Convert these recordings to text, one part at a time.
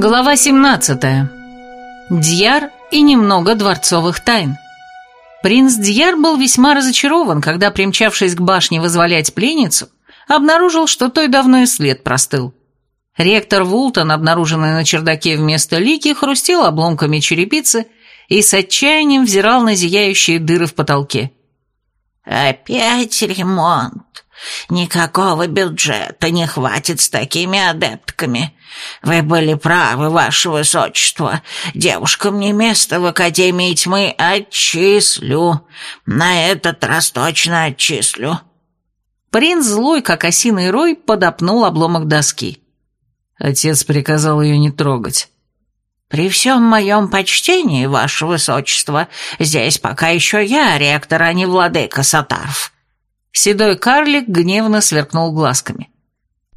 Глава 17. Дьяр и немного дворцовых тайн. Принц Дьяр был весьма разочарован, когда, примчавшись к башне вызволять пленницу, обнаружил, что той давно и след простыл. Ректор Вултон, обнаруженный на чердаке вместо лики, хрустел обломками черепицы и с отчаянием взирал на зияющие дыры в потолке. «Опять ремонт. Никакого бюджета не хватит с такими адептками. Вы были правы, ваше высочество. Девушкам не место в Академии Тьмы. Отчислю. На этот раз точно отчислю». Принц злой, как осиный рой, подопнул обломок доски. Отец приказал ее не трогать. «При всем моем почтении, ваше высочество, здесь пока еще я ректор, а не владыка Сатарф». Седой карлик гневно сверкнул глазками.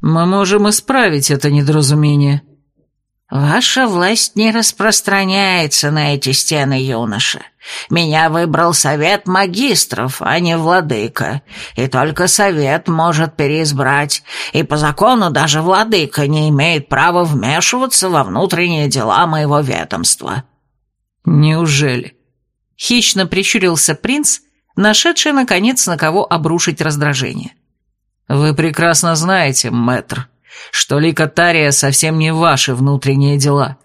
«Мы можем исправить это недоразумение». «Ваша власть не распространяется на эти стены, юноша. Меня выбрал совет магистров, а не владыка, и только совет может переизбрать, и по закону даже владыка не имеет права вмешиваться во внутренние дела моего ведомства». «Неужели?» Хищно прищурился принц, нашедший, наконец, на кого обрушить раздражение. «Вы прекрасно знаете, мэтр, что Лика Тария совсем не ваши внутренние дела.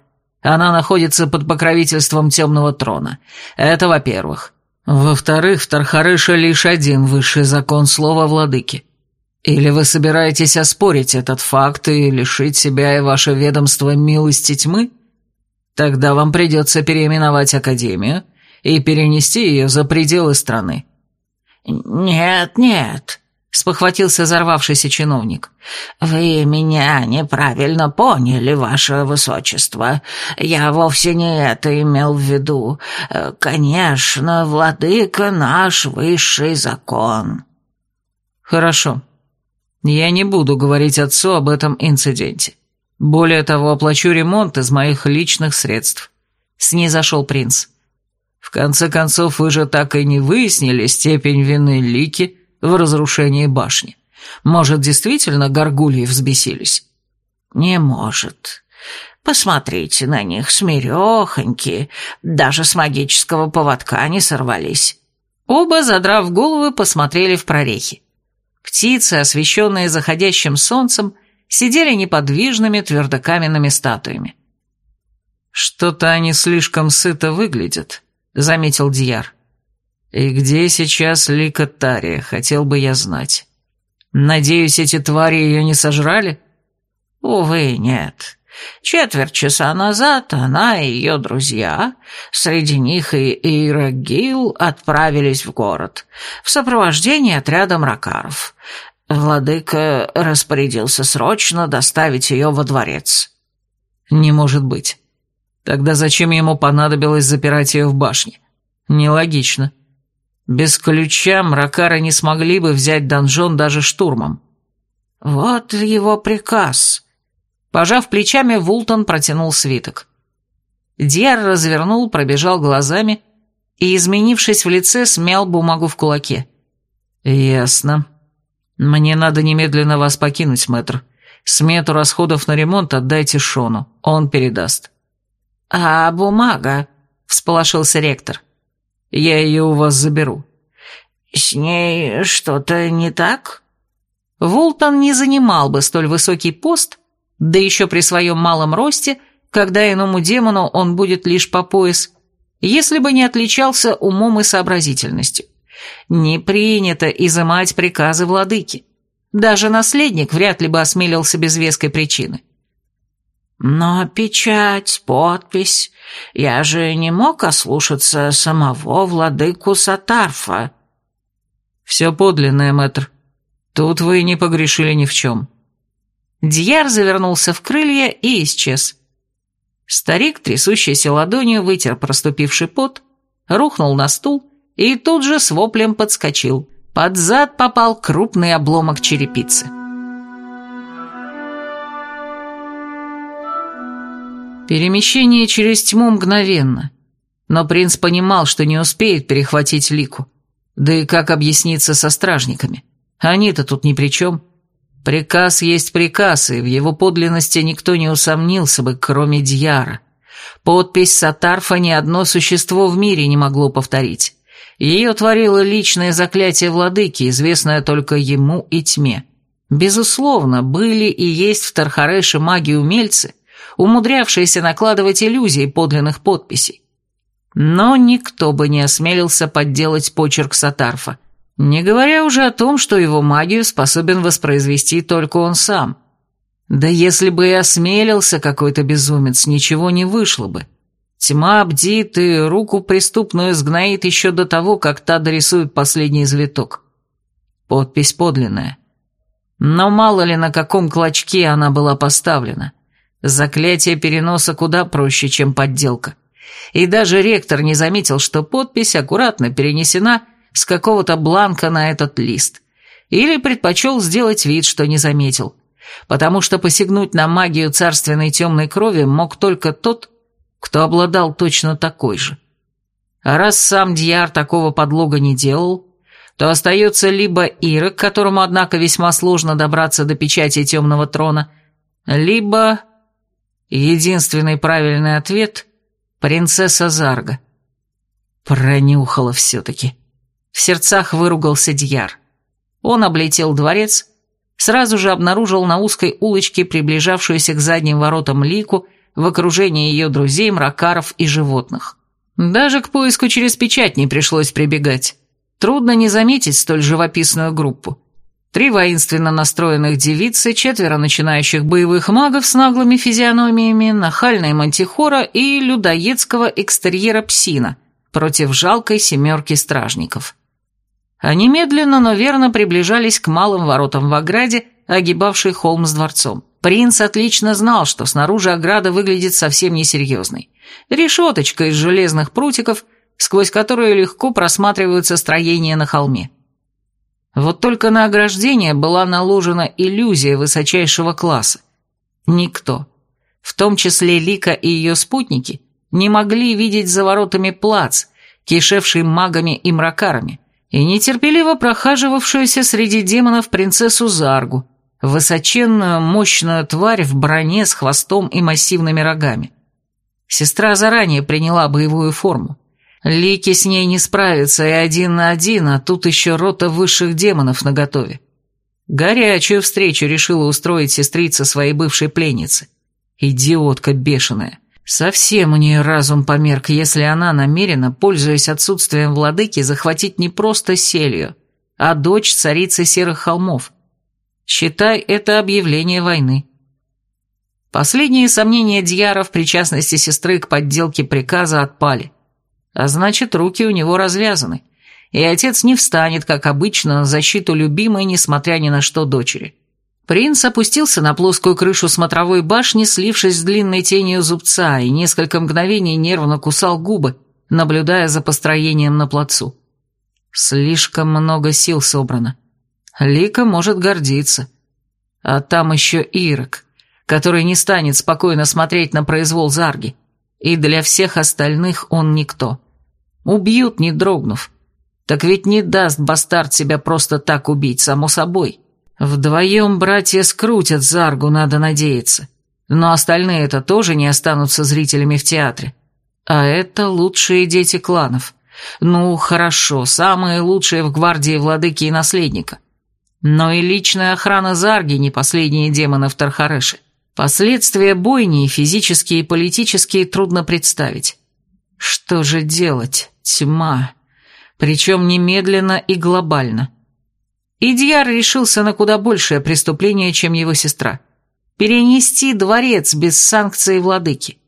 Она находится под покровительством Темного Трона. Это во-первых. Во-вторых, в Тархарыше лишь один высший закон слова владыки. Или вы собираетесь оспорить этот факт и лишить себя и ваше ведомство милости тьмы? Тогда вам придется переименовать Академию и перенести ее за пределы страны. «Нет, нет», спохватился взорвавшийся чиновник. «Вы меня неправильно поняли, ваше высочество. Я вовсе не это имел в виду. Конечно, владыка наш высший закон». «Хорошо. Я не буду говорить отцу об этом инциденте. Более того, оплачу ремонт из моих личных средств». Снизошел принц. «В конце концов, вы же так и не выяснили степень вины Лики, в разрушении башни. Может, действительно горгульи взбесились? Не может. Посмотрите на них, смирехонькие, даже с магического поводка не сорвались. Оба, задрав головы, посмотрели в прорехи. Птицы, освещенные заходящим солнцем, сидели неподвижными твердокаменными статуями. «Что-то они слишком сыто выглядят», — заметил Дьяр. И где сейчас Лика Тария, хотел бы я знать. Надеюсь, эти твари ее не сожрали? Увы, нет. Четверть часа назад она и ее друзья, среди них и Ирагил, отправились в город в сопровождении отряда мракаров. Владыка распорядился срочно доставить ее во дворец. Не может быть. Тогда зачем ему понадобилось запирать ее в башне? Нелогично. Без ключа мракары не смогли бы взять донжон даже штурмом. «Вот его приказ». Пожав плечами, Вултон протянул свиток. Диар развернул, пробежал глазами и, изменившись в лице, смял бумагу в кулаке. «Ясно. Мне надо немедленно вас покинуть, мэтр. Смету расходов на ремонт отдайте Шону, он передаст». «А бумага?» — всполошился ректор. Я ее у вас заберу». «С ней что-то не так?» Волтон не занимал бы столь высокий пост, да еще при своем малом росте, когда иному демону он будет лишь по пояс, если бы не отличался умом и сообразительностью. Не принято изымать приказы владыки. Даже наследник вряд ли бы осмелился без веской причины. Но печать, подпись... Я же не мог ослушаться самого владыку Сатарфа. Все подлинное, мэтр. Тут вы не погрешили ни в чем. Дьяр завернулся в крылья и исчез. Старик, трясущийся ладонью, вытер проступивший пот, рухнул на стул и тут же с воплем подскочил. Под зад попал крупный обломок черепицы. Перемещение через тьму мгновенно. Но принц понимал, что не успеет перехватить Лику. Да и как объясниться со стражниками? Они-то тут ни при чем. Приказ есть приказ, и в его подлинности никто не усомнился бы, кроме Дьяра. Подпись Сатарфа ни одно существо в мире не могло повторить. Ее творило личное заклятие владыки, известное только ему и тьме. Безусловно, были и есть в Тархареше маги-умельцы, умудрявшиеся накладывать иллюзии подлинных подписей. Но никто бы не осмелился подделать почерк Сатарфа, не говоря уже о том, что его магию способен воспроизвести только он сам. Да если бы и осмелился какой-то безумец, ничего не вышло бы. Тьма бдит и руку преступную сгноит еще до того, как та дорисует последний завиток. Подпись подлинная. Но мало ли на каком клочке она была поставлена. Заклятие переноса куда проще, чем подделка. И даже ректор не заметил, что подпись аккуратно перенесена с какого-то бланка на этот лист. Или предпочел сделать вид, что не заметил. Потому что посягнуть на магию царственной темной крови мог только тот, кто обладал точно такой же. А раз сам Дьяр такого подлога не делал, то остается либо Ирок, которому, однако, весьма сложно добраться до печати темного трона, либо... Единственный правильный ответ — принцесса Зарга. Пронюхала все-таки. В сердцах выругался Дьяр. Он облетел дворец, сразу же обнаружил на узкой улочке приближавшуюся к задним воротам Лику в окружении ее друзей, мракаров и животных. Даже к поиску через печать не пришлось прибегать. Трудно не заметить столь живописную группу. Три воинственно настроенных девицы, четверо начинающих боевых магов с наглыми физиономиями, нахальная мантихора и людоедского экстерьера псина против жалкой семерки стражников. Они медленно, но верно приближались к малым воротам в ограде, огибавшей холм с дворцом. Принц отлично знал, что снаружи ограда выглядит совсем несерьезной. Решеточка из железных прутиков, сквозь которые легко просматриваются строения на холме. Вот только на ограждение была наложена иллюзия высочайшего класса. Никто, в том числе Лика и ее спутники, не могли видеть за воротами плац, кишевший магами и мракарами, и нетерпеливо прохаживавшуюся среди демонов принцессу Заргу, высоченную, мощную тварь в броне с хвостом и массивными рогами. Сестра заранее приняла боевую форму. Лики с ней не справятся и один на один, а тут еще рота высших демонов наготове. Горячую встречу решила устроить сестрица своей бывшей пленницы. Идиотка бешеная. Совсем у нее разум померк, если она намерена, пользуясь отсутствием владыки, захватить не просто селью, а дочь царицы Серых Холмов. Считай это объявление войны. Последние сомнения Дьяра в причастности сестры к подделке приказа отпали. А значит, руки у него развязаны, и отец не встанет, как обычно, на защиту любимой, несмотря ни на что дочери. Принц опустился на плоскую крышу смотровой башни, слившись с длинной тенью зубца, и несколько мгновений нервно кусал губы, наблюдая за построением на плацу. Слишком много сил собрано. Лика может гордиться. А там еще Ирок, который не станет спокойно смотреть на произвол Зарги. И для всех остальных он никто. Убьют, не дрогнув. Так ведь не даст бастард себя просто так убить, само собой. Вдвоем братья скрутят Заргу, надо надеяться. Но остальные-то тоже не останутся зрителями в театре. А это лучшие дети кланов. Ну, хорошо, самые лучшие в гвардии владыки и наследника. Но и личная охрана Зарги не последние демоны в Тархареше. Последствия бойни, физические и политические, трудно представить. Что же делать? Тьма. Причем немедленно и глобально. Идьяр решился на куда большее преступление, чем его сестра. Перенести дворец без санкции владыки.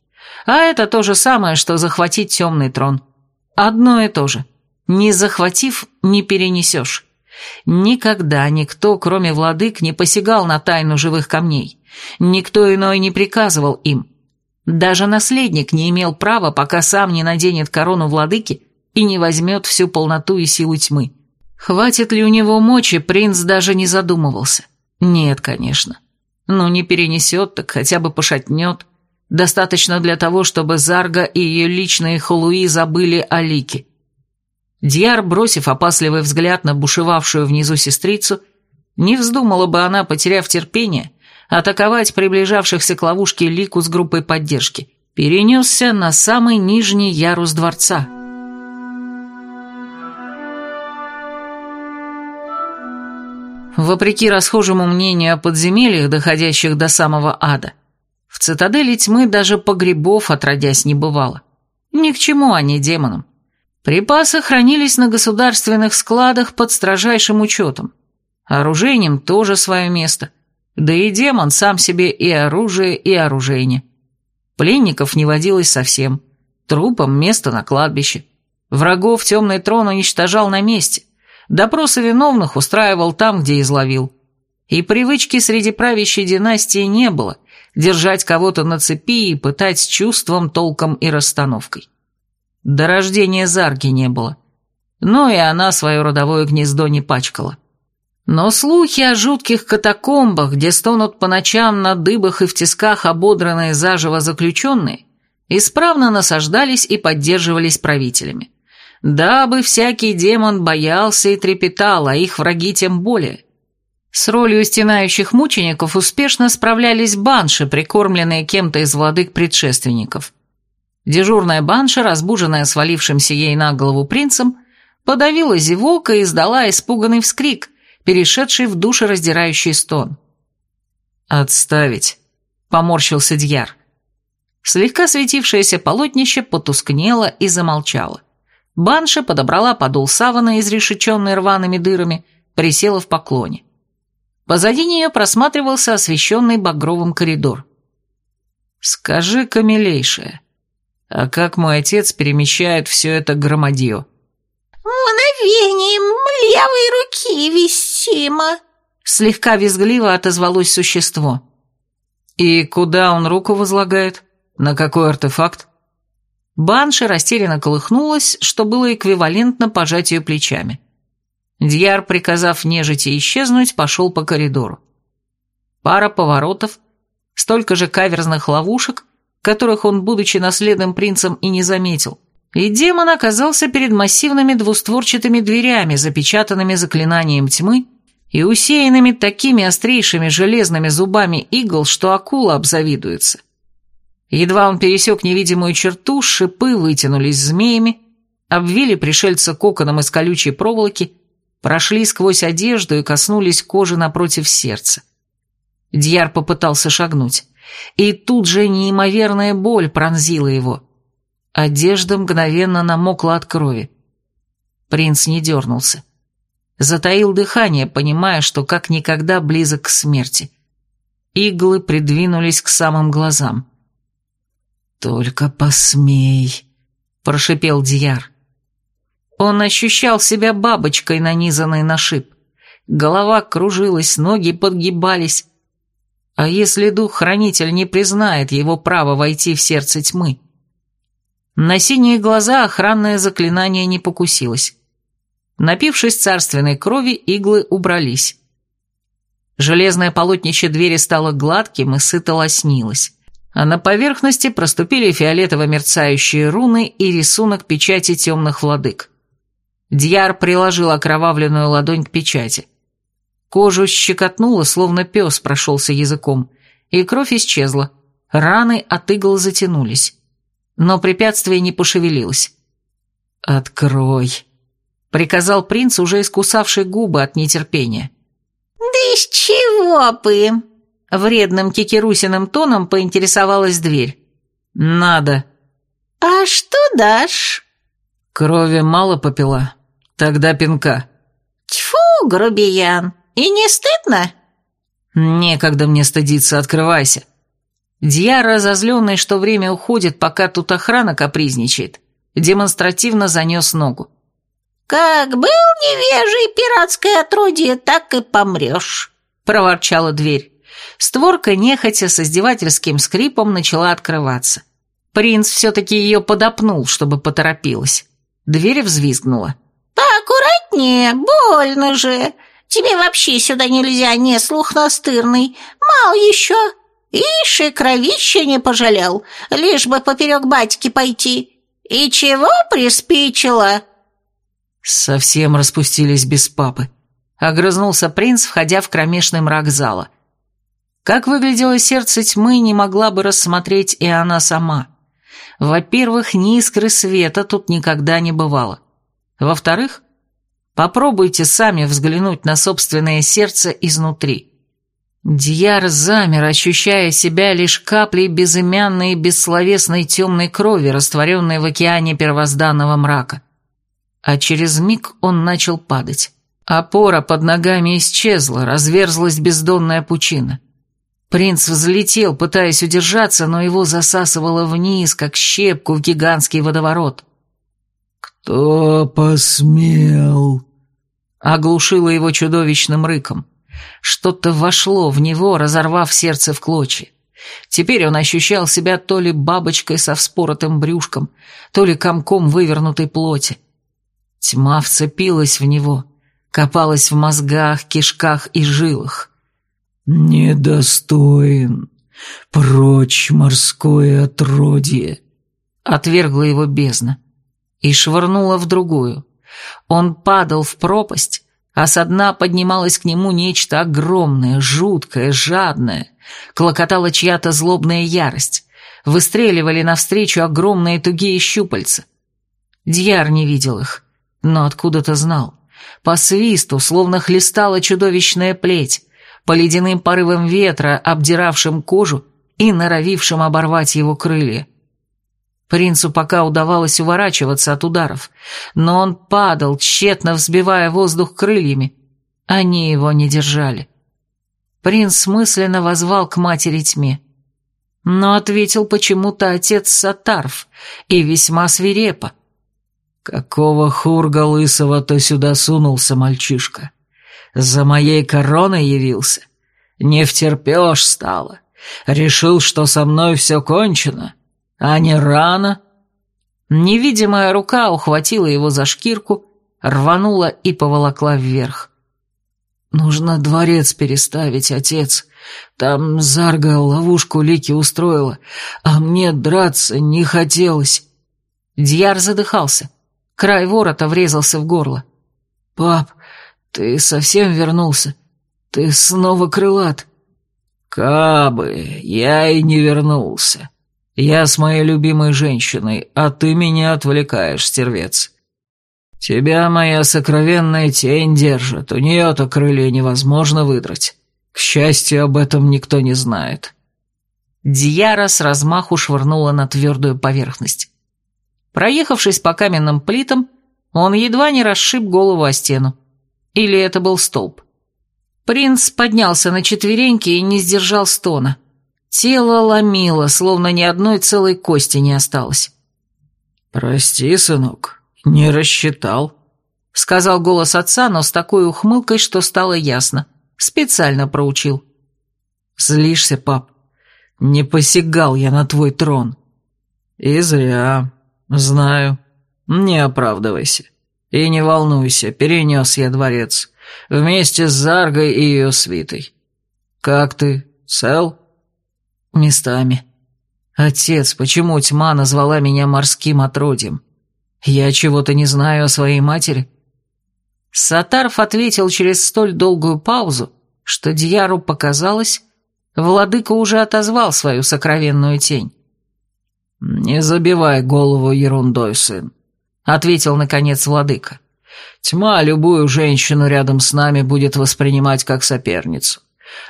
А это то же самое, что захватить темный трон. Одно и то же. Не захватив, не перенесешь. Никогда никто, кроме владык, не посягал на тайну живых камней. Никто иной не приказывал им. Даже наследник не имел права, пока сам не наденет корону владыки и не возьмет всю полноту и силу тьмы. Хватит ли у него мочи, принц даже не задумывался. Нет, конечно. Ну, не перенесет, так хотя бы пошатнет. Достаточно для того, чтобы Зарга и ее личные холуи забыли о Лике. Дьяр, бросив опасливый взгляд на бушевавшую внизу сестрицу, Не вздумала бы она, потеряв терпение, атаковать приближавшихся к ловушке Лику с группой поддержки. Перенесся на самый нижний ярус дворца. Вопреки расхожему мнению о подземельях, доходящих до самого ада, в цитадели тьмы даже погребов отродясь не бывало. Ни к чему они демонам. Припасы хранились на государственных складах под строжайшим учетом. Оружейнем тоже свое место. Да и демон сам себе и оружие, и оружейне. Пленников не водилось совсем. Трупам место на кладбище. Врагов темный трон уничтожал на месте. Допросы виновных устраивал там, где изловил. И привычки среди правящей династии не было держать кого-то на цепи и пытать с чувством, толком и расстановкой. До рождения Зарги не было. Но и она свое родовое гнездо не пачкала. Но слухи о жутких катакомбах, где стонут по ночам на дыбах и в тисках ободранные заживо заключенные, исправно насаждались и поддерживались правителями. Дабы всякий демон боялся и трепетал, а их враги тем более. С ролью стенающих мучеников успешно справлялись банши, прикормленные кем-то из владык-предшественников. Дежурная банша, разбуженная свалившимся ей на голову принцем, подавила зевок и издала испуганный вскрик, перешедший в душераздирающий стон. «Отставить», — поморщился Дьяр. Слегка светившееся полотнище потускнело и замолчало. Банша подобрала подол савана, изрешеченный рваными дырами, присела в поклоне. Позади нее просматривался освещенный багровым коридор. «Скажи-ка, милейшая, а как мой отец перемещает все это громадье? «Мгновением левой руки вестимо», — слегка визгливо отозвалось существо. «И куда он руку возлагает? На какой артефакт?» Банши растерянно колыхнулась, что было эквивалентно пожатию плечами. Дьяр, приказав нежити исчезнуть, пошел по коридору. Пара поворотов, столько же каверзных ловушек, которых он, будучи наследным принцем, и не заметил. И демон оказался перед массивными двустворчатыми дверями, запечатанными заклинанием тьмы и усеянными такими острейшими железными зубами игл, что акула обзавидуется. Едва он пересек невидимую черту, шипы вытянулись змеями, обвили пришельца коконом из колючей проволоки, прошли сквозь одежду и коснулись кожи напротив сердца. Дьяр попытался шагнуть. И тут же неимоверная боль пронзила его. Одежда мгновенно намокла от крови. Принц не дернулся. Затаил дыхание, понимая, что как никогда близок к смерти. Иглы придвинулись к самым глазам. «Только посмей», — прошипел Дьяр. Он ощущал себя бабочкой, нанизанной на шип. Голова кружилась, ноги подгибались, а если дух-хранитель не признает его право войти в сердце тьмы? На синие глаза охранное заклинание не покусилось. Напившись царственной крови, иглы убрались. Железное полотнище двери стало гладким и сыто лоснилось, а на поверхности проступили фиолетово-мерцающие руны и рисунок печати темных владык. Дьяр приложил окровавленную ладонь к печати. Кожу щекотнуло, словно пес прошелся языком, и кровь исчезла. Раны от игл затянулись. Но препятствие не пошевелилось. «Открой», — приказал принц, уже искусавший губы от нетерпения. «Да из чего бы?» Вредным кикерусиным тоном поинтересовалась дверь. «Надо». «А что дашь?» «Крови мало попила. Тогда пинка». «Тьфу, грубиян! И не стыдно?» «Некогда мне стыдиться, открывайся». Дьяр, разозленный, что время уходит, пока тут охрана капризничает, демонстративно занес ногу. «Как был невежий пиратское отродье, так и помрешь», — проворчала дверь. Створка, нехотя, с издевательским скрипом начала открываться. Принц все-таки ее подопнул, чтобы поторопилась. Дверь взвизгнула. «Поаккуратнее, больно же. Тебе вообще сюда нельзя, не слух настырный. Мал еще. Ишь, и кровища не пожалел, лишь бы поперек батьки пойти. И чего приспичило?» Совсем распустились без папы. огрызнулся принц, входя в кромешный мрак зала. Как выглядело сердце тьмы, не могла бы рассмотреть и она сама. Во-первых, ни искры света тут никогда не бывало. Во-вторых, попробуйте сами взглянуть на собственное сердце изнутри. Дьяр замер, ощущая себя лишь каплей безымянной и бессловесной темной крови, растворенной в океане первозданного мрака. А через миг он начал падать. Опора под ногами исчезла, разверзлась бездонная пучина. Принц взлетел, пытаясь удержаться, но его засасывало вниз, как щепку в гигантский водоворот. «Кто посмел?» Оглушило его чудовищным рыком. Что-то вошло в него, разорвав сердце в клочья. Теперь он ощущал себя то ли бабочкой со вспоротым брюшком, то ли комком вывернутой плоти. Тьма вцепилась в него, копалась в мозгах, кишках и жилах. «Недостоин! Прочь морское отродье!» Отвергла его бездна и швырнула в другую. Он падал в пропасть, а со дна поднималось к нему нечто огромное, жуткое, жадное. Клокотала чья-то злобная ярость. Выстреливали навстречу огромные тугие щупальца. Дьяр не видел их, но откуда-то знал. По свисту, словно хлестала чудовищная плеть, по ледяным порывам ветра, обдиравшим кожу и норовившим оборвать его крылья. Принцу пока удавалось уворачиваться от ударов, но он падал, тщетно взбивая воздух крыльями. Они его не держали. Принц мысленно возвал к матери тьме. Но ответил почему-то отец Сатарф, и весьма свирепо. «Какого хурга лысого ты сюда сунулся, мальчишка? За моей короной явился? Не втерпешь стало. Решил, что со мной все кончено?» А не рано? Невидимая рука ухватила его за шкирку, рванула и поволокла вверх. «Нужно дворец переставить, отец. Там Зарга ловушку Лики устроила, а мне драться не хотелось». Дьяр задыхался. Край ворота врезался в горло. «Пап, ты совсем вернулся? Ты снова крылат?» «Кабы, я и не вернулся. Я с моей любимой женщиной, а ты меня отвлекаешь, стервец. Тебя моя сокровенная тень держит, у нее-то крылья невозможно выдрать. К счастью, об этом никто не знает». Дьяра с размаху швырнула на твердую поверхность. Проехавшись по каменным плитам, он едва не расшиб голову о стену. Или это был столб. Принц поднялся на четвереньки и не сдержал стона. Тело ломило, словно ни одной целой кости не осталось. «Прости, сынок, не рассчитал», — сказал голос отца, но с такой ухмылкой, что стало ясно. Специально проучил. «Злишься, пап? Не посягал я на твой трон». «И зря. Знаю. Не оправдывайся. И не волнуйся, перенес я дворец. Вместе с Заргой и ее свитой. Как ты? Цел?» Местами. Отец, почему тьма назвала меня морским отродьем? Я чего-то не знаю о своей матери? Сатарф ответил через столь долгую паузу, что Дьяру показалось, владыка уже отозвал свою сокровенную тень. «Не забивай голову ерундой, сын», — ответил, наконец, владыка. «Тьма любую женщину рядом с нами будет воспринимать как соперницу.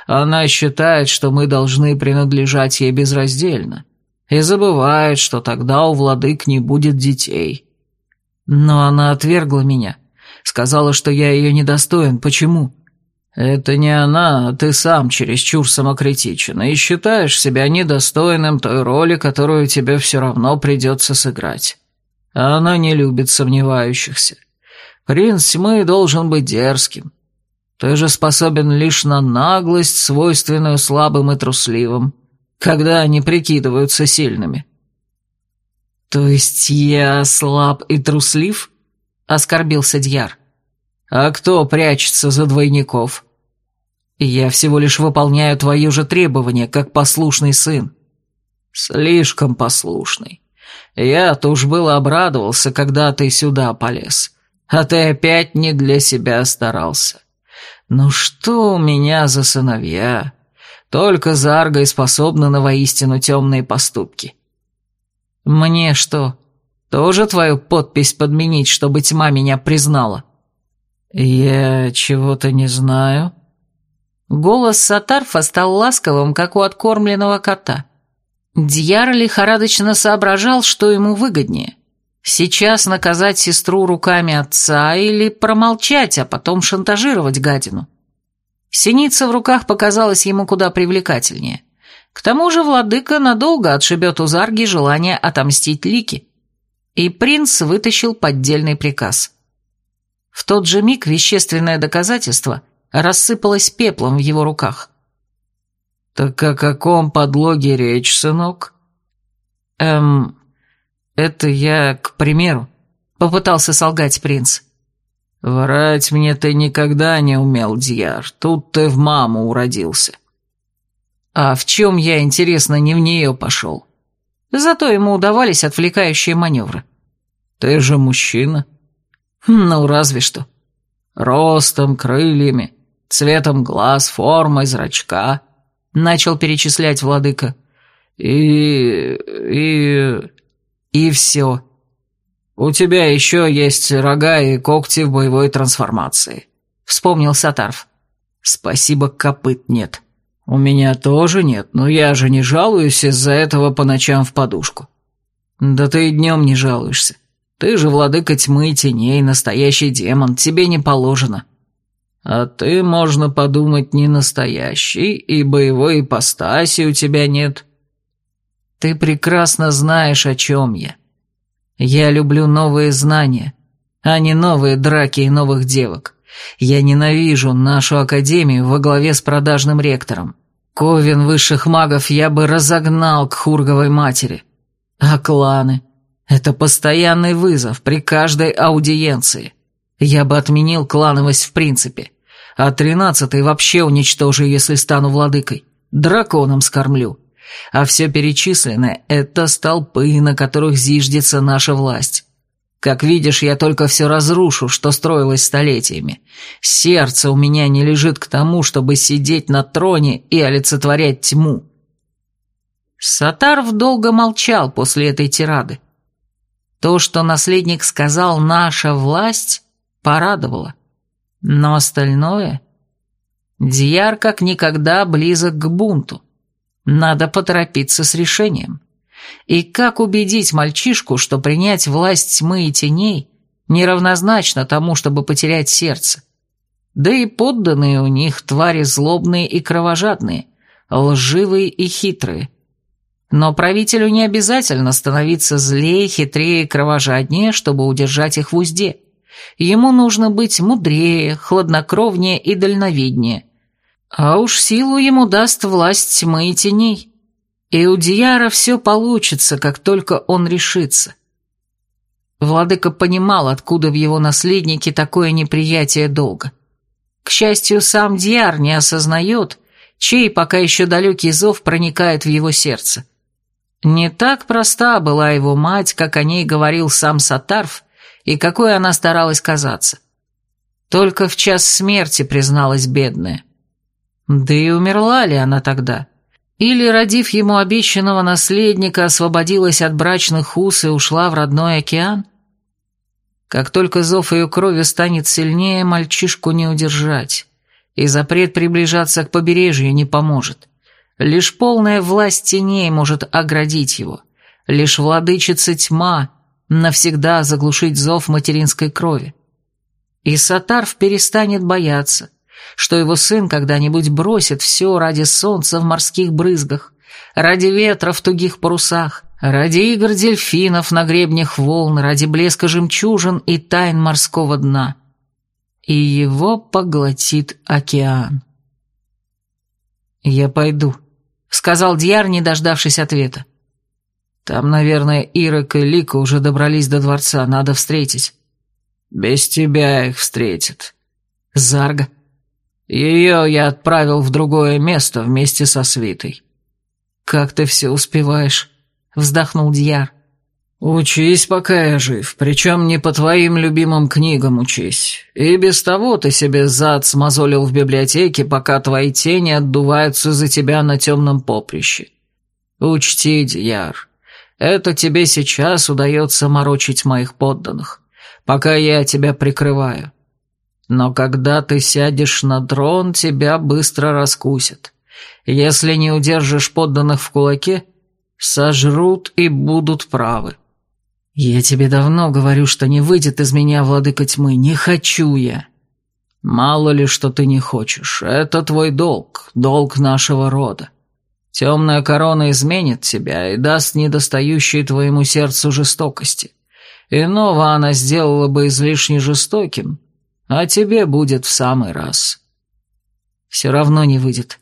Она считает, что мы должны принадлежать ей безраздельно, и забывает, что тогда у владык не будет детей. Но она отвергла меня, сказала, что я ее недостоин. Почему? Это не она, а ты сам чересчур самокритичен и считаешь себя недостойным той роли, которую тебе все равно придется сыграть. Она не любит сомневающихся. Принц тьмы должен быть дерзким, ты же способен лишь на наглость, свойственную слабым и трусливым, когда они прикидываются сильными». «То есть я слаб и труслив?» — оскорбился Дьяр. «А кто прячется за двойников?» «Я всего лишь выполняю твои же требования, как послушный сын». «Слишком послушный. Я-то уж было обрадовался, когда ты сюда полез, а ты опять не для себя старался. Ну что у меня за сыновья? Только Зарга и способны на воистину темные поступки. Мне что, тоже твою подпись подменить, чтобы тьма меня признала? Я чего-то не знаю. Голос Сатарфа стал ласковым, как у откормленного кота. Дьяр лихорадочно соображал, что ему выгоднее. Сейчас наказать сестру руками отца или промолчать, а потом шантажировать гадину. Синица в руках показалась ему куда привлекательнее. К тому же владыка надолго отшибет у Зарги желание отомстить Лики. И принц вытащил поддельный приказ. В тот же миг вещественное доказательство рассыпалось пеплом в его руках. «Так о каком подлоге речь, сынок?» «Эм, «Это я, к примеру», — попытался солгать принц. «Врать мне ты никогда не умел, Дьяр. Тут ты в маму уродился». «А в чем я, интересно, не в нее пошел?» Зато ему удавались отвлекающие маневры. «Ты же мужчина». «Ну, разве что». «Ростом, крыльями, цветом глаз, формой зрачка», — начал перечислять владыка. «И... и... И все. У тебя еще есть рога и когти в боевой трансформации. Вспомнил Сатарф. Спасибо, копыт нет. У меня тоже нет, но я же не жалуюсь из-за этого по ночам в подушку. Да ты и днем не жалуешься. Ты же владыка тьмы и теней, настоящий демон, тебе не положено. А ты, можно подумать, не настоящий, и боевой ипостаси у тебя нет. Ты прекрасно знаешь, о чем я. Я люблю новые знания, а не новые драки и новых девок. Я ненавижу нашу академию во главе с продажным ректором. Ковен высших магов я бы разогнал к хурговой матери. А кланы? Это постоянный вызов при каждой аудиенции. Я бы отменил клановость в принципе. А тринадцатый вообще уничтожу, если стану владыкой. Драконом скормлю. А все перечисленное – это столпы, на которых зиждется наша власть. Как видишь, я только все разрушу, что строилось столетиями. Сердце у меня не лежит к тому, чтобы сидеть на троне и олицетворять тьму. Сатаров долго молчал после этой тирады. То, что наследник сказал «наша власть», порадовало. Но остальное... Дьяр как никогда близок к бунту. Надо поторопиться с решением. И как убедить мальчишку, что принять власть тьмы и теней неравнозначно тому, чтобы потерять сердце? Да и подданные у них твари злобные и кровожадные, лживые и хитрые. Но правителю не обязательно становиться злее, хитрее и кровожаднее, чтобы удержать их в узде. Ему нужно быть мудрее, хладнокровнее и дальновиднее, а уж силу ему даст власть тьмы и теней. И у Дияра все получится, как только он решится. Владыка понимал, откуда в его наследнике такое неприятие долга. К счастью, сам Дияр не осознает, чей пока еще далекий зов проникает в его сердце. Не так проста была его мать, как о ней говорил сам Сатарф, и какой она старалась казаться. Только в час смерти призналась бедная. Да и умерла ли она тогда? Или, родив ему обещанного наследника, освободилась от брачных уз и ушла в родной океан? Как только зов ее крови станет сильнее, мальчишку не удержать, и запрет приближаться к побережью не поможет. Лишь полная власть теней может оградить его, лишь владычица тьма навсегда заглушить зов материнской крови. И Сатарф перестанет бояться, что его сын когда-нибудь бросит все ради солнца в морских брызгах, ради ветра в тугих парусах, ради игр дельфинов на гребнях волн, ради блеска жемчужин и тайн морского дна. И его поглотит океан. «Я пойду», — сказал Дьяр, не дождавшись ответа. «Там, наверное, Ирок и Лика уже добрались до дворца, надо встретить». «Без тебя их встретят». «Зарга», ее я отправил в другое место вместе со свитой». «Как ты все успеваешь?» — вздохнул Дьяр. «Учись, пока я жив, причем не по твоим любимым книгам учись. И без того ты себе зад смазолил в библиотеке, пока твои тени отдуваются за тебя на темном поприще. Учти, Дьяр, это тебе сейчас удается морочить моих подданных, пока я тебя прикрываю. Но когда ты сядешь на трон, тебя быстро раскусят. Если не удержишь подданных в кулаке, сожрут и будут правы». «Я тебе давно говорю, что не выйдет из меня владыка тьмы, не хочу я». «Мало ли, что ты не хочешь, это твой долг, долг нашего рода. Темная корона изменит тебя и даст недостающей твоему сердцу жестокости. Иного она сделала бы излишне жестоким, а тебе будет в самый раз». «Все равно не выйдет.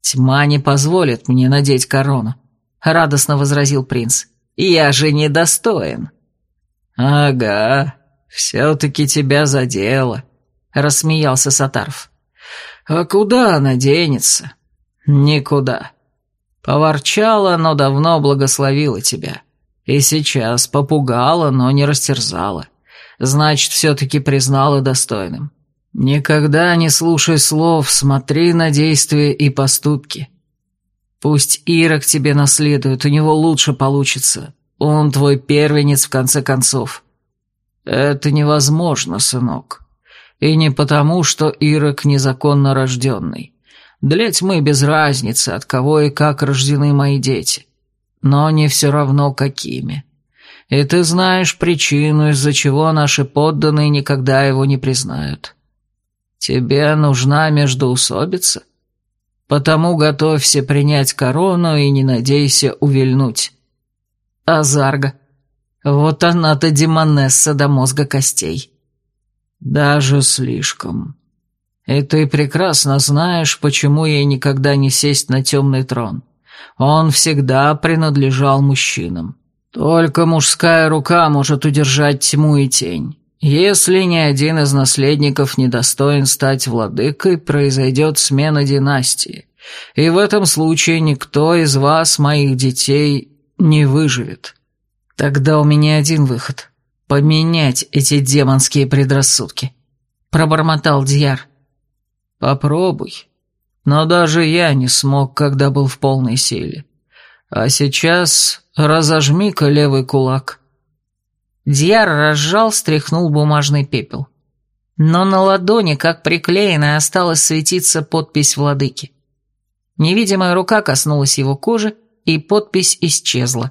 Тьма не позволит мне надеть корону», — радостно возразил принц. «Я же недостоин». «Ага, все-таки тебя задело», — рассмеялся Сатаров. «А куда она денется?» «Никуда. Поворчала, но давно благословила тебя. И сейчас попугала, но не растерзала. Значит, все-таки признала достойным. Никогда не слушай слов, смотри на действия и поступки. Пусть Ирок тебе наследует, у него лучше получится. Он твой первенец в конце концов. Это невозможно, сынок. И не потому, что Ирок незаконно рожденный. Для тьмы без разницы, от кого и как рождены мои дети. Но не все равно какими. И ты знаешь причину, из-за чего наши подданные никогда его не признают. Тебе нужна междоусобица? Потому готовься принять корону и не надейся увильнуть. Азарга. Вот она-то демонесса до мозга костей. Даже слишком. И ты прекрасно знаешь, почему ей никогда не сесть на темный трон. Он всегда принадлежал мужчинам. Только мужская рука может удержать тьму и тень. Если ни один из наследников не достоин стать владыкой, произойдет смена династии. И в этом случае никто из вас, моих детей, не выживет. Тогда у меня один выход — поменять эти демонские предрассудки. Пробормотал Дьяр. Попробуй. Но даже я не смог, когда был в полной силе. А сейчас разожми-ка левый кулак. Дьяр разжал, стряхнул бумажный пепел. Но на ладони, как приклеенная, осталась светиться подпись владыки. Невидимая рука коснулась его кожи, и подпись исчезла.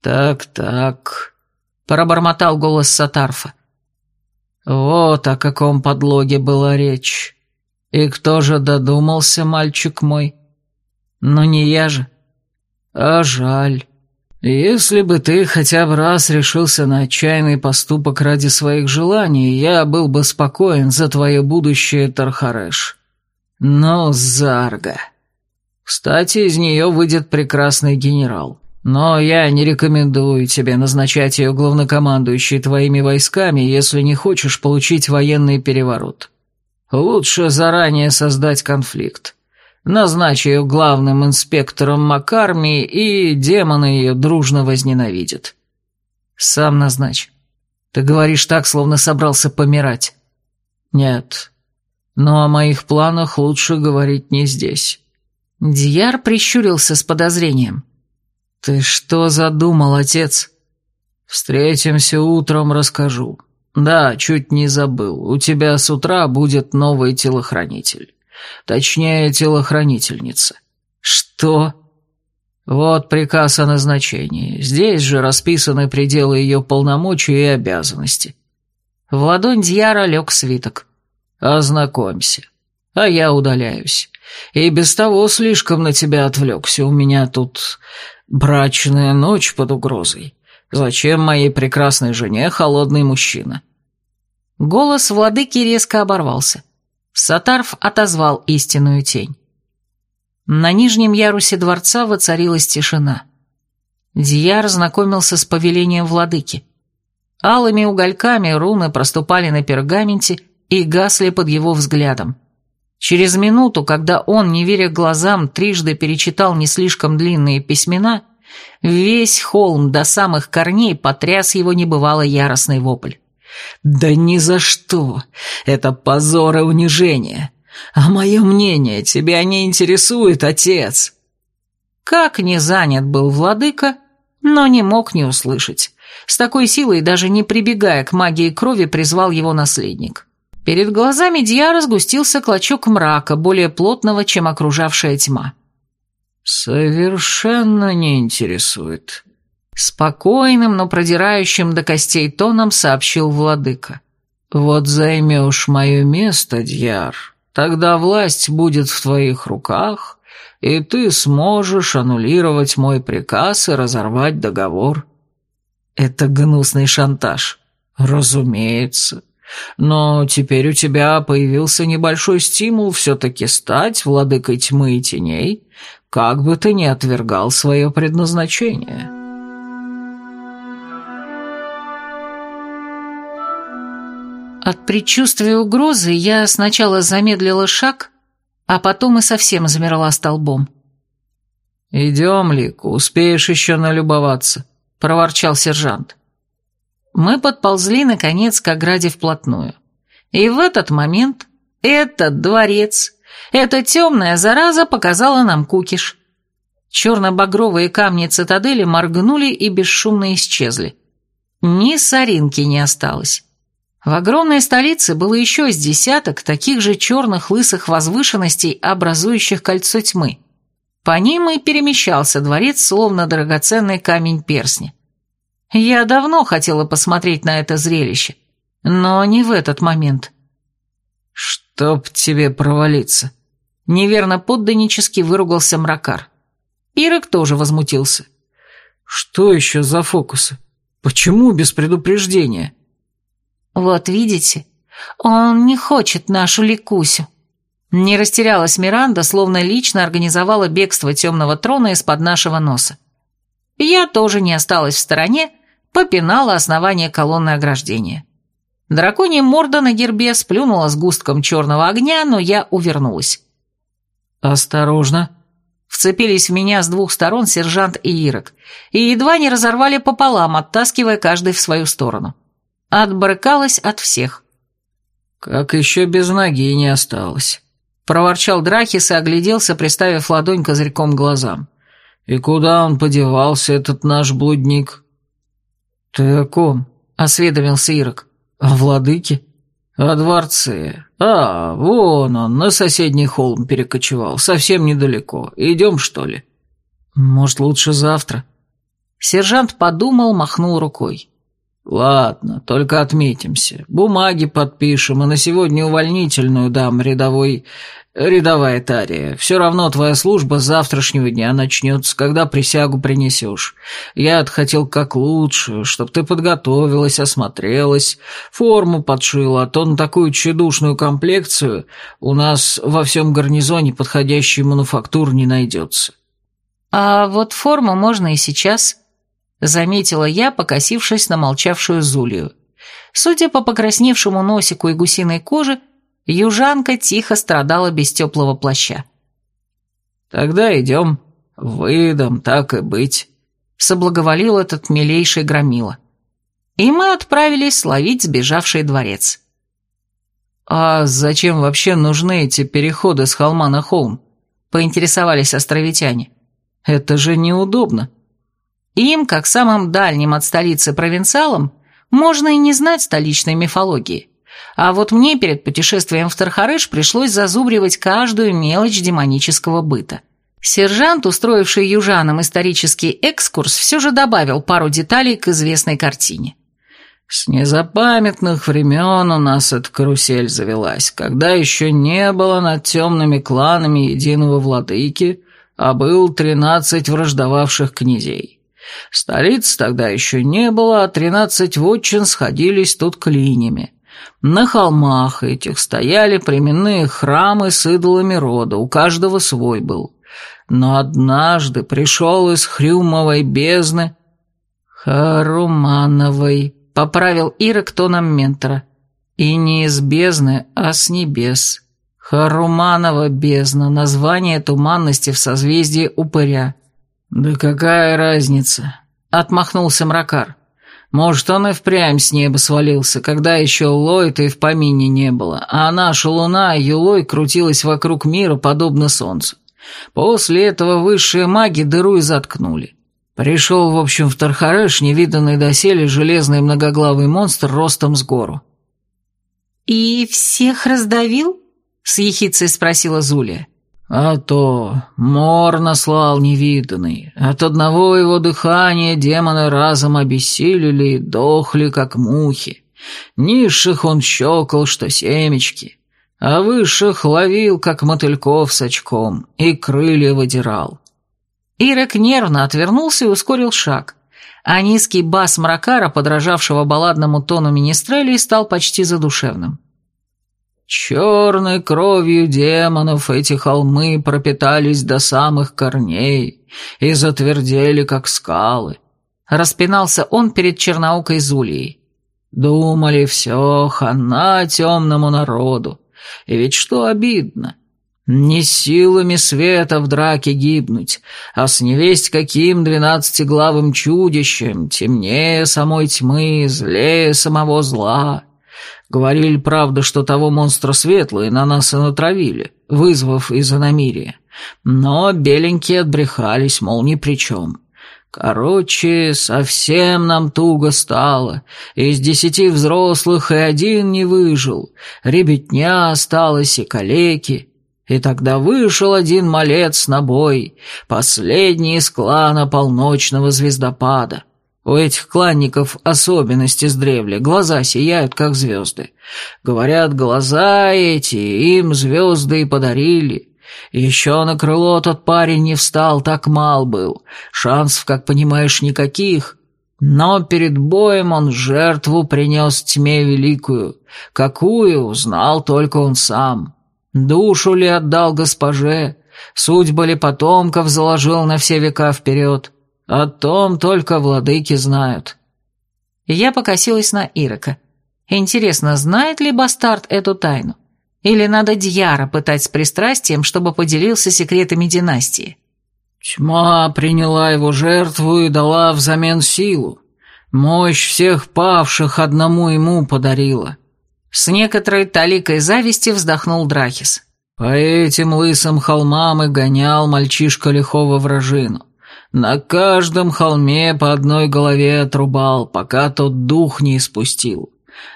«Так-так», — пробормотал голос Сатарфа. «Вот о каком подлоге была речь. И кто же додумался, мальчик мой? Ну не я же. А жаль. Если бы ты хотя бы раз решился на отчаянный поступок ради своих желаний, я был бы спокоен за твое будущее, Тархареш. Но Зарга...» Кстати, из нее выйдет прекрасный генерал. Но я не рекомендую тебе назначать ее главнокомандующей твоими войсками, если не хочешь получить военный переворот. Лучше заранее создать конфликт. Назначь ее главным инспектором Макарми, и демоны ее дружно возненавидят. Сам назначь. Ты говоришь так, словно собрался помирать. Нет. Но о моих планах лучше говорить не здесь. Дьяр прищурился с подозрением. «Ты что задумал, отец?» «Встретимся утром, расскажу. Да, чуть не забыл. У тебя с утра будет новый телохранитель. Точнее, телохранительница». «Что?» «Вот приказ о назначении. Здесь же расписаны пределы ее полномочий и обязанностей». В ладонь Дьяра лег свиток. «Ознакомься. А я удаляюсь. И без того слишком на тебя отвлекся. У меня тут брачная ночь под угрозой. Зачем моей прекрасной жене холодный мужчина?» Голос владыки резко оборвался. Сатарф отозвал истинную тень. На нижнем ярусе дворца воцарилась тишина. Дьяр знакомился с повелением владыки. Алыми угольками руны проступали на пергаменте и гасли под его взглядом. Через минуту, когда он, не веря глазам, трижды перечитал не слишком длинные письмена, Весь холм до самых корней потряс его небывало яростный вопль. «Да ни за что! Это позор и унижение! А мое мнение тебя не интересует, отец!» Как не занят был владыка, но не мог не услышать. С такой силой, даже не прибегая к магии крови, призвал его наследник. Перед глазами Дьяра сгустился клочок мрака, более плотного, чем окружавшая тьма. «Совершенно не интересует», — спокойным, но продирающим до костей тоном сообщил владыка. «Вот займешь мое место, Дьяр, тогда власть будет в твоих руках, и ты сможешь аннулировать мой приказ и разорвать договор». «Это гнусный шантаж». «Разумеется. Но теперь у тебя появился небольшой стимул все-таки стать владыкой тьмы и теней, как бы ты ни отвергал свое предназначение». От предчувствия угрозы я сначала замедлила шаг, а потом и совсем замерла столбом. «Идем, Лик, успеешь еще налюбоваться», — проворчал сержант. Мы подползли, наконец, к ограде вплотную. И в этот момент этот дворец, эта темная зараза показала нам кукиш. Черно-багровые камни цитадели моргнули и бесшумно исчезли. Ни соринки не осталось. В огромной столице было еще с десяток таких же черных лысых возвышенностей, образующих кольцо тьмы. По ним и перемещался дворец, словно драгоценный камень персня. Я давно хотела посмотреть на это зрелище, но не в этот момент. «Чтоб тебе провалиться!» Неверно подданически выругался мракар. Ирок тоже возмутился. «Что еще за фокусы? Почему без предупреждения?» «Вот видите, он не хочет нашу Ликусю». Не растерялась Миранда, словно лично организовала бегство темного трона из-под нашего носа. Я тоже не осталась в стороне, попинала основание колонны ограждения. Драконья морда на гербе сплюнула с густком черного огня, но я увернулась. «Осторожно!» Вцепились в меня с двух сторон сержант и Ирок, и едва не разорвали пополам, оттаскивая каждый в свою сторону. Отбрыкалась от всех. «Как еще без ноги не осталось?» Проворчал Драхис и огляделся, приставив ладонь козырьком глазам. «И куда он подевался, этот наш блудник?» «Ты о ком?» — осведомился Ирок. «О владыке?» «О дворце. А, вон он, на соседний холм перекочевал, совсем недалеко. Идем, что ли?» «Может, лучше завтра?» Сержант подумал, махнул рукой. «Ладно, только отметимся. Бумаги подпишем, и на сегодня увольнительную дам рядовой... рядовая Тария. Все равно твоя служба с завтрашнего дня начнется, когда присягу принесешь. я хотел как лучше, чтобы ты подготовилась, осмотрелась, форму подшила, а то на такую тщедушную комплекцию у нас во всем гарнизоне подходящей мануфактур не найдется». «А вот форму можно и сейчас», заметила я, покосившись на молчавшую Зулию. Судя по покрасневшему носику и гусиной коже, южанка тихо страдала без теплого плаща. «Тогда идем, выдам, так и быть», — соблаговолил этот милейший громила. И мы отправились ловить сбежавший дворец. «А зачем вообще нужны эти переходы с холма на холм?» — поинтересовались островитяне. «Это же неудобно». Им, как самым дальним от столицы провинциалам, можно и не знать столичной мифологии. А вот мне перед путешествием в Тархарыш пришлось зазубривать каждую мелочь демонического быта. Сержант, устроивший южанам исторический экскурс, все же добавил пару деталей к известной картине. С незапамятных времен у нас эта карусель завелась, когда еще не было над темными кланами единого владыки, а был тринадцать враждовавших князей. Столиц тогда еще не было, а тринадцать вотчин сходились тут клинями. На холмах этих стояли племенные храмы с идолами рода, у каждого свой был. Но однажды пришел из Хрюмовой бездны... Харумановой, поправил Ирок тоном ментора. И не из бездны, а с небес. Харуманова бездна, название туманности в созвездии упыря. «Да какая разница?» — отмахнулся Мракар. «Может, он и впрямь с неба свалился, когда еще Ллойта и в помине не было, а наша луна, Юлой, крутилась вокруг мира, подобно солнцу. После этого высшие маги дыру и заткнули. Пришел, в общем, в Тархареш невиданный доселе железный многоглавый монстр ростом с гору». «И всех раздавил?» — с ехицей спросила Зулия. А то мор наслал невиданный. От одного его дыхания демоны разом обессилели и дохли, как мухи. Низших он щекал, что семечки, а высших ловил, как мотыльков с очком, и крылья выдирал. Ирек нервно отвернулся и ускорил шаг, а низкий бас мракара, подражавшего балладному тону министрели, стал почти задушевным. Черной кровью демонов эти холмы пропитались до самых корней и затвердели, как скалы. Распинался он перед черноукой Зулией. Думали, все, хана темному народу. И ведь что обидно? Не силами света в драке гибнуть, а с невесть каким двенадцатиглавым чудищем, темнее самой тьмы, злее самого зла. Говорили, правда, что того монстра светлые на нас и натравили, вызвав из иномирия. Но беленькие отбрехались, мол, ни при чем. Короче, совсем нам туго стало. Из десяти взрослых и один не выжил. Ребятня осталась и калеки. И тогда вышел один малец на бой, последний из клана полночного звездопада. У этих кланников особенности с древля, глаза сияют, как звезды. Говорят, глаза эти им звезды и подарили. Еще на крыло тот парень не встал, так мал был. Шансов, как понимаешь, никаких. Но перед боем он жертву принес тьме великую. Какую, узнал только он сам. Душу ли отдал госпоже, судьбы ли потомков заложил на все века вперед. О том только владыки знают. Я покосилась на Ирока. Интересно, знает ли бастард эту тайну? Или надо Дьяра пытать с пристрастием, чтобы поделился секретами династии? Тьма приняла его жертву и дала взамен силу. Мощь всех павших одному ему подарила. С некоторой таликой зависти вздохнул Драхис. По этим лысым холмам и гонял мальчишка лихого вражину. На каждом холме по одной голове отрубал, пока тот дух не испустил.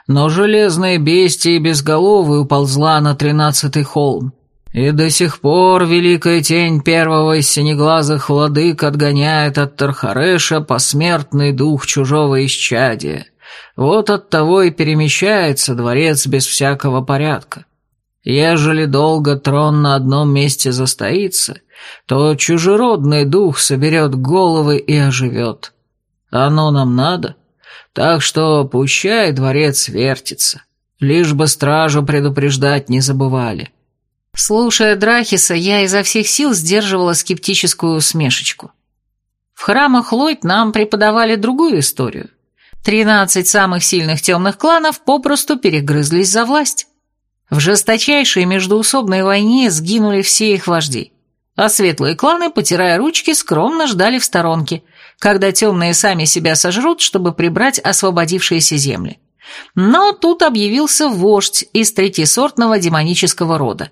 Но железная бестия безголовая уползла на тринадцатый холм. И до сих пор великая тень первого из синеглазых владык отгоняет от Тархареша посмертный дух чужого исчадия. Вот от того и перемещается дворец без всякого порядка. Ежели долго трон на одном месте застоится, то чужеродный дух соберет головы и оживет. Оно нам надо, так что пущай дворец вертится, лишь бы стражу предупреждать не забывали». Слушая Драхиса, я изо всех сил сдерживала скептическую усмешечку. В храмах Ллойд нам преподавали другую историю. Тринадцать самых сильных темных кланов попросту перегрызлись за власть. В жесточайшей междуусобной войне сгинули все их вожди а светлые кланы, потирая ручки, скромно ждали в сторонке, когда темные сами себя сожрут, чтобы прибрать освободившиеся земли. Но тут объявился вождь из третьесортного демонического рода.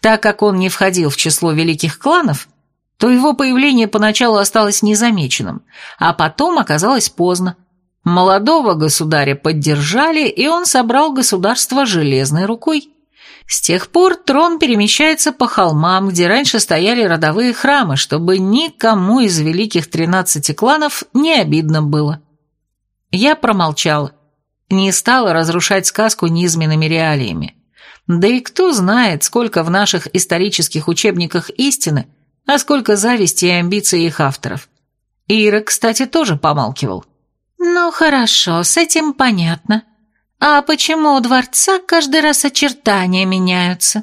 Так как он не входил в число великих кланов, то его появление поначалу осталось незамеченным, а потом оказалось поздно. Молодого государя поддержали, и он собрал государство железной рукой. С тех пор трон перемещается по холмам, где раньше стояли родовые храмы, чтобы никому из великих тринадцати кланов не обидно было. Я промолчала, не стала разрушать сказку низменными реалиями. Да и кто знает, сколько в наших исторических учебниках истины, а сколько зависти и амбиций их авторов. Ира, кстати, тоже помалкивал. «Ну хорошо, с этим понятно», «А почему у дворца каждый раз очертания меняются?»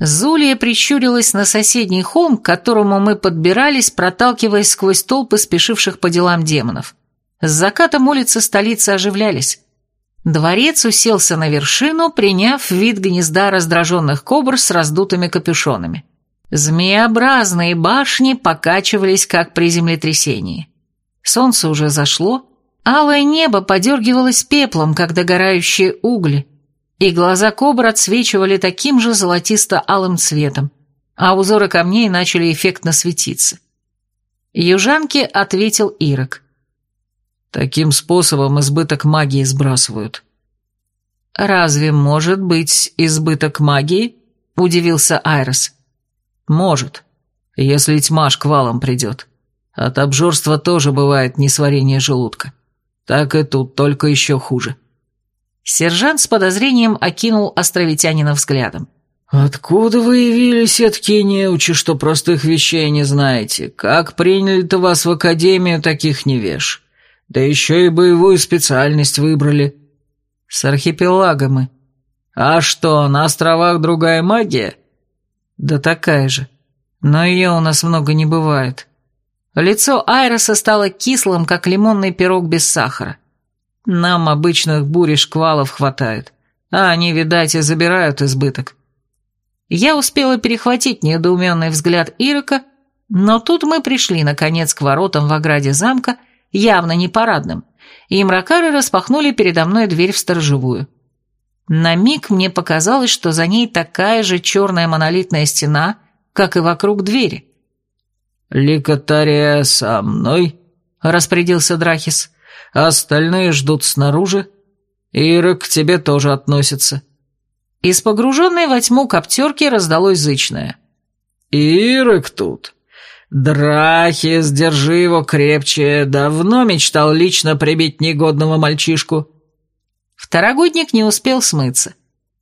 Зулия прищурилась на соседний холм, к которому мы подбирались, проталкиваясь сквозь толпы спешивших по делам демонов. С закатом улицы столицы оживлялись. Дворец уселся на вершину, приняв вид гнезда раздраженных кобр с раздутыми капюшонами. Змеобразные башни покачивались, как при землетрясении. Солнце уже зашло, алое небо подергивалось пеплом, как догорающие угли, и глаза кобр отсвечивали таким же золотисто-алым цветом, а узоры камней начали эффектно светиться. Южанке ответил Ирок. Таким способом избыток магии сбрасывают. «Разве может быть избыток магии?» – удивился Айрос. Может, если тьма шквалом придет. От обжорства тоже бывает несварение желудка. Так и тут, только еще хуже. Сержант с подозрением окинул островитянина взглядом. «Откуда вы явились, такие неучи, что простых вещей не знаете? Как приняли-то вас в академию таких невеж? Да еще и боевую специальность выбрали». «С архипелага мы». «А что, на островах другая магия?» Да такая же. Но ее у нас много не бывает. Лицо Айроса стало кислым, как лимонный пирог без сахара. Нам обычных бурь и шквалов хватает, а они, видать, и забирают избыток. Я успела перехватить недоуменный взгляд Ирока, но тут мы пришли, наконец, к воротам в ограде замка, явно не парадным, и мракары распахнули передо мной дверь в сторожевую. На миг мне показалось, что за ней такая же черная монолитная стена, как и вокруг двери. «Ликотария со мной?» — распорядился Драхис. «Остальные ждут снаружи. Ирок к тебе тоже относится». Из погруженной во тьму коптерки раздалось зычное. «Ирок тут. Драхис, держи его крепче. Давно мечтал лично прибить негодного мальчишку». Второгодник не успел смыться.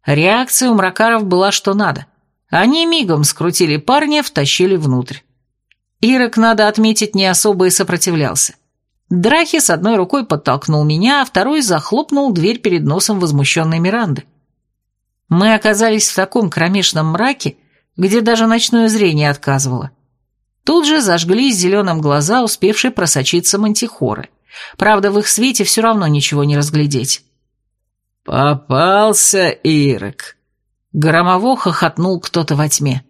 Реакция у мракаров была что надо. Они мигом скрутили парня, втащили внутрь. Ирок, надо отметить, не особо и сопротивлялся. Драхи с одной рукой подтолкнул меня, а второй захлопнул дверь перед носом возмущенной Миранды. Мы оказались в таком кромешном мраке, где даже ночное зрение отказывало. Тут же зажглись зеленым глаза, успевшие просочиться мантихоры. Правда, в их свете все равно ничего не разглядеть. «Попался Ирок!» Громово хохотнул кто-то во тьме.